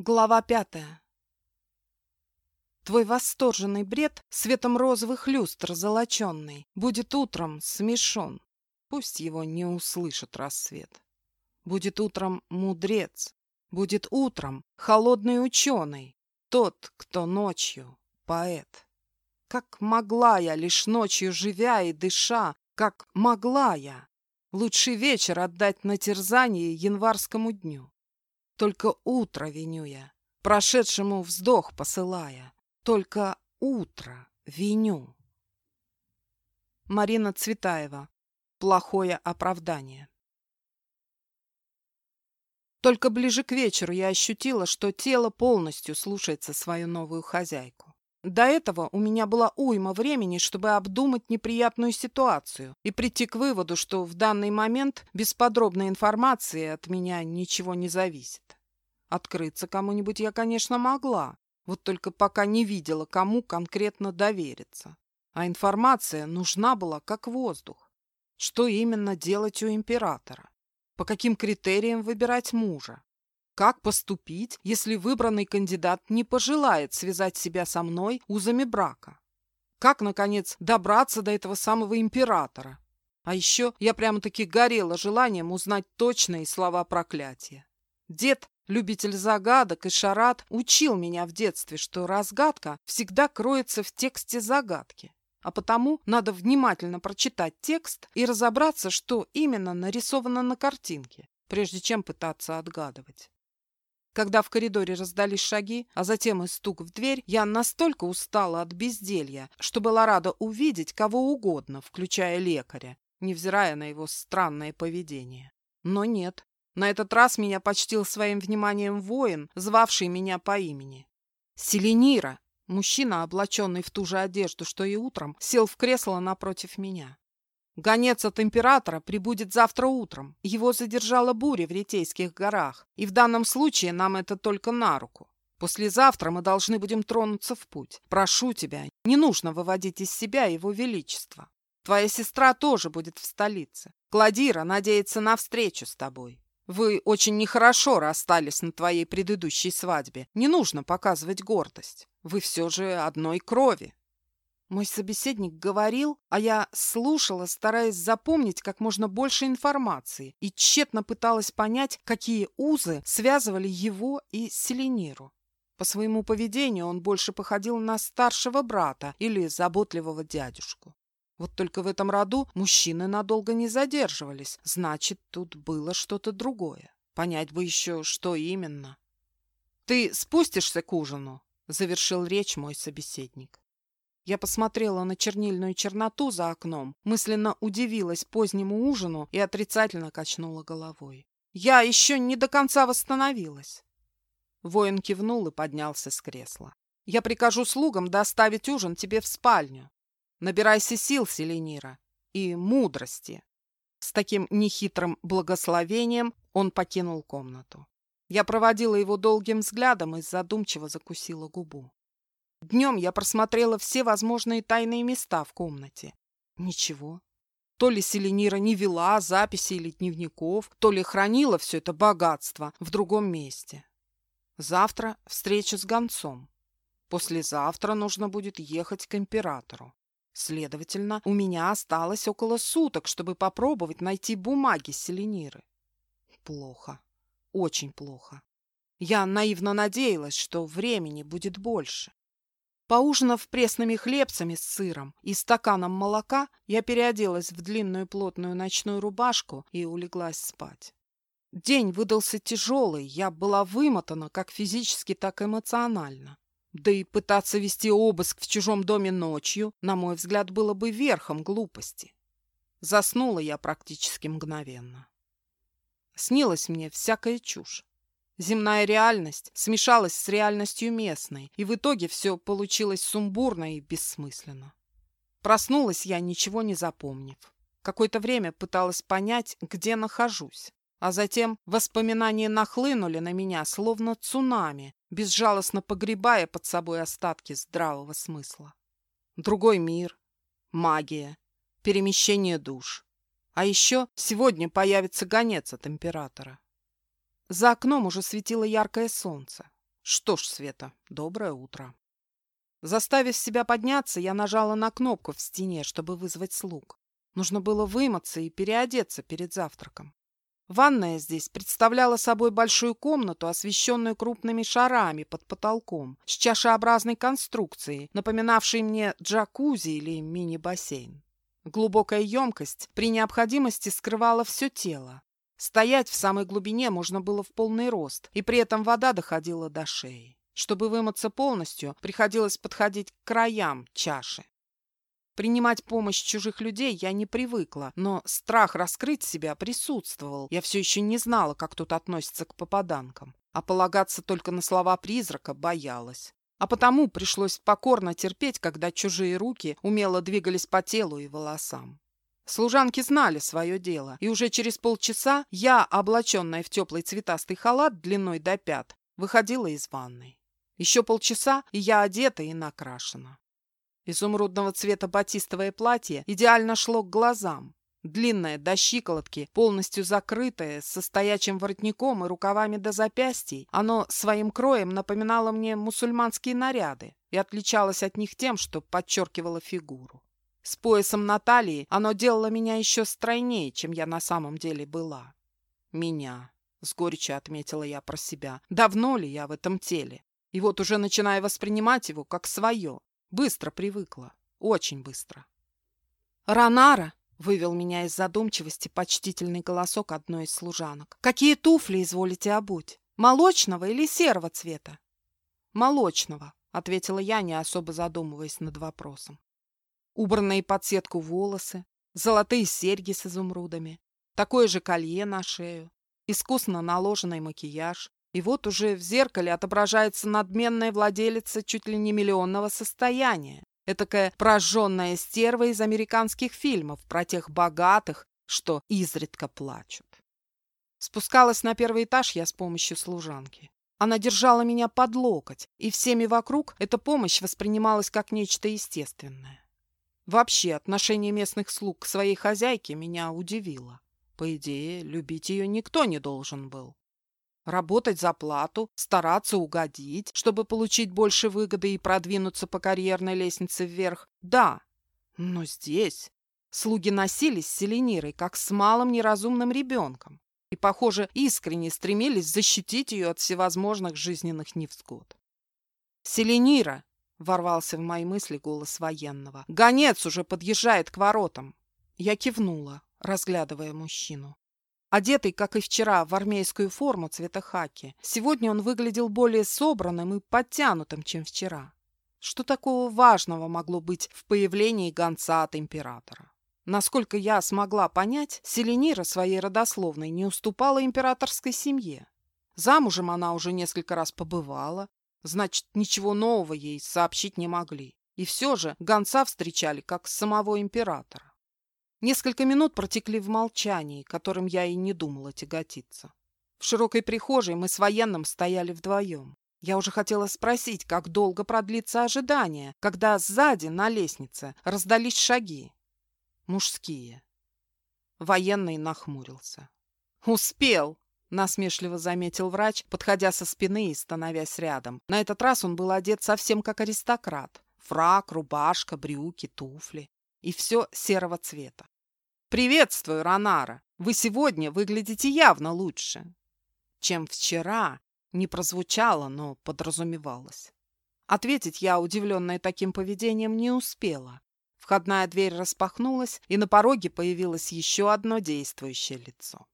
Глава пятая. Твой восторженный бред светом розовых люстр золоченный будет утром смешон. Пусть его не услышит рассвет. Будет утром мудрец, будет утром холодный ученый, тот, кто ночью поэт. Как могла я, лишь ночью живя и дыша, как могла я лучший вечер отдать на терзание январскому дню? Только утро виню я, прошедшему вздох посылая. Только утро виню. Марина Цветаева. Плохое оправдание. Только ближе к вечеру я ощутила, что тело полностью слушается свою новую хозяйку. До этого у меня была уйма времени, чтобы обдумать неприятную ситуацию и прийти к выводу, что в данный момент без подробной информации от меня ничего не зависит. Открыться кому-нибудь я, конечно, могла, вот только пока не видела, кому конкретно довериться. А информация нужна была как воздух. Что именно делать у императора? По каким критериям выбирать мужа? Как поступить, если выбранный кандидат не пожелает связать себя со мной узами брака? Как, наконец, добраться до этого самого императора? А еще я прямо-таки горела желанием узнать точные слова проклятия. Дед Любитель загадок и шарат учил меня в детстве, что разгадка всегда кроется в тексте загадки. А потому надо внимательно прочитать текст и разобраться, что именно нарисовано на картинке, прежде чем пытаться отгадывать. Когда в коридоре раздались шаги, а затем и стук в дверь, я настолько устала от безделья, что была рада увидеть кого угодно, включая лекаря, невзирая на его странное поведение. Но нет, на этот раз меня почтил своим вниманием воин, звавший меня по имени. Селенира, мужчина, облаченный в ту же одежду, что и утром, сел в кресло напротив меня. Гонец от императора прибудет завтра утром. Его задержала буря в Ритейских горах, и в данном случае нам это только на руку. Послезавтра мы должны будем тронуться в путь. Прошу тебя, не нужно выводить из себя его величество. Твоя сестра тоже будет в столице. Кладира надеется на встречу с тобой. Вы очень нехорошо расстались на твоей предыдущей свадьбе. Не нужно показывать гордость. Вы все же одной крови. Мой собеседник говорил, а я слушала, стараясь запомнить как можно больше информации и тщетно пыталась понять, какие узы связывали его и Селениру. По своему поведению он больше походил на старшего брата или заботливого дядюшку. Вот только в этом роду мужчины надолго не задерживались. Значит, тут было что-то другое. Понять бы еще, что именно. «Ты спустишься к ужину?» — завершил речь мой собеседник. Я посмотрела на чернильную черноту за окном, мысленно удивилась позднему ужину и отрицательно качнула головой. «Я еще не до конца восстановилась!» Воин кивнул и поднялся с кресла. «Я прикажу слугам доставить ужин тебе в спальню. Набирайся сил, Селенира, и мудрости. С таким нехитрым благословением он покинул комнату. Я проводила его долгим взглядом и задумчиво закусила губу. Днем я просмотрела все возможные тайные места в комнате. Ничего. То ли Селенира не вела записи или дневников, то ли хранила все это богатство в другом месте. Завтра встреча с гонцом. Послезавтра нужно будет ехать к императору. Следовательно, у меня осталось около суток, чтобы попробовать найти бумаги Селениры. Плохо. Очень плохо. Я наивно надеялась, что времени будет больше. Поужинав пресными хлебцами с сыром и стаканом молока, я переоделась в длинную плотную ночную рубашку и улеглась спать. День выдался тяжелый, я была вымотана как физически, так и эмоционально. Да и пытаться вести обыск в чужом доме ночью, на мой взгляд, было бы верхом глупости. Заснула я практически мгновенно. Снилась мне всякая чушь. Земная реальность смешалась с реальностью местной, и в итоге все получилось сумбурно и бессмысленно. Проснулась я, ничего не запомнив. Какое-то время пыталась понять, где нахожусь. А затем воспоминания нахлынули на меня, словно цунами, безжалостно погребая под собой остатки здравого смысла. Другой мир, магия, перемещение душ. А еще сегодня появится гонец от императора. За окном уже светило яркое солнце. Что ж, Света, доброе утро. Заставив себя подняться, я нажала на кнопку в стене, чтобы вызвать слуг. Нужно было вымыться и переодеться перед завтраком. Ванная здесь представляла собой большую комнату, освещенную крупными шарами под потолком, с чашеобразной конструкцией, напоминавшей мне джакузи или мини-бассейн. Глубокая емкость при необходимости скрывала все тело. Стоять в самой глубине можно было в полный рост, и при этом вода доходила до шеи. Чтобы вымыться полностью, приходилось подходить к краям чаши. Принимать помощь чужих людей я не привыкла, но страх раскрыть себя присутствовал. Я все еще не знала, как тут относятся к попаданкам. А полагаться только на слова призрака боялась. А потому пришлось покорно терпеть, когда чужие руки умело двигались по телу и волосам. Служанки знали свое дело, и уже через полчаса я, облаченная в теплый цветастый халат длиной до пят, выходила из ванной. Еще полчаса, и я одета и накрашена. Изумрудного цвета батистовое платье идеально шло к глазам. Длинное, до щиколотки, полностью закрытое, со стоячим воротником и рукавами до запястий, оно своим кроем напоминало мне мусульманские наряды и отличалось от них тем, что подчеркивало фигуру. С поясом на талии оно делало меня еще стройнее, чем я на самом деле была. Меня, с горечью отметила я про себя, давно ли я в этом теле? И вот уже начинаю воспринимать его как свое. Быстро привыкла. Очень быстро. «Ранара!» — вывел меня из задумчивости почтительный голосок одной из служанок. «Какие туфли изволите обуть? Молочного или серого цвета?» «Молочного», — ответила я, не особо задумываясь над вопросом. Убранные под сетку волосы, золотые серьги с изумрудами, такое же колье на шею, искусно наложенный макияж, и вот уже в зеркале отображается надменная владелица чуть ли не миллионного состояния. Этакая прожженная стерва из американских фильмов про тех богатых, что изредка плачут. Спускалась на первый этаж я с помощью служанки. Она держала меня под локоть, и всеми вокруг эта помощь воспринималась как нечто естественное. Вообще, отношение местных слуг к своей хозяйке меня удивило. По идее, любить ее никто не должен был. Работать за плату, стараться угодить, чтобы получить больше выгоды и продвинуться по карьерной лестнице вверх. Да, но здесь слуги носились с Селенирой, как с малым неразумным ребенком, и, похоже, искренне стремились защитить ее от всевозможных жизненных невзгод. «Селенира!» — ворвался в мои мысли голос военного. «Гонец уже подъезжает к воротам!» Я кивнула, разглядывая мужчину. Одетый, как и вчера, в армейскую форму цвета хаки, сегодня он выглядел более собранным и подтянутым, чем вчера. Что такого важного могло быть в появлении гонца от императора? Насколько я смогла понять, Селенира своей родословной не уступала императорской семье. Замужем она уже несколько раз побывала, значит, ничего нового ей сообщить не могли. И все же гонца встречали как самого императора. Несколько минут протекли в молчании, которым я и не думала тяготиться. В широкой прихожей мы с военным стояли вдвоем. Я уже хотела спросить, как долго продлится ожидание, когда сзади, на лестнице, раздались шаги. Мужские. Военный нахмурился. «Успел!» — насмешливо заметил врач, подходя со спины и становясь рядом. На этот раз он был одет совсем как аристократ. Фрак, рубашка, брюки, туфли и все серого цвета. «Приветствую, Ронара! Вы сегодня выглядите явно лучше, чем вчера» не прозвучало, но подразумевалось. Ответить я, удивленная таким поведением, не успела. Входная дверь распахнулась, и на пороге появилось еще одно действующее лицо.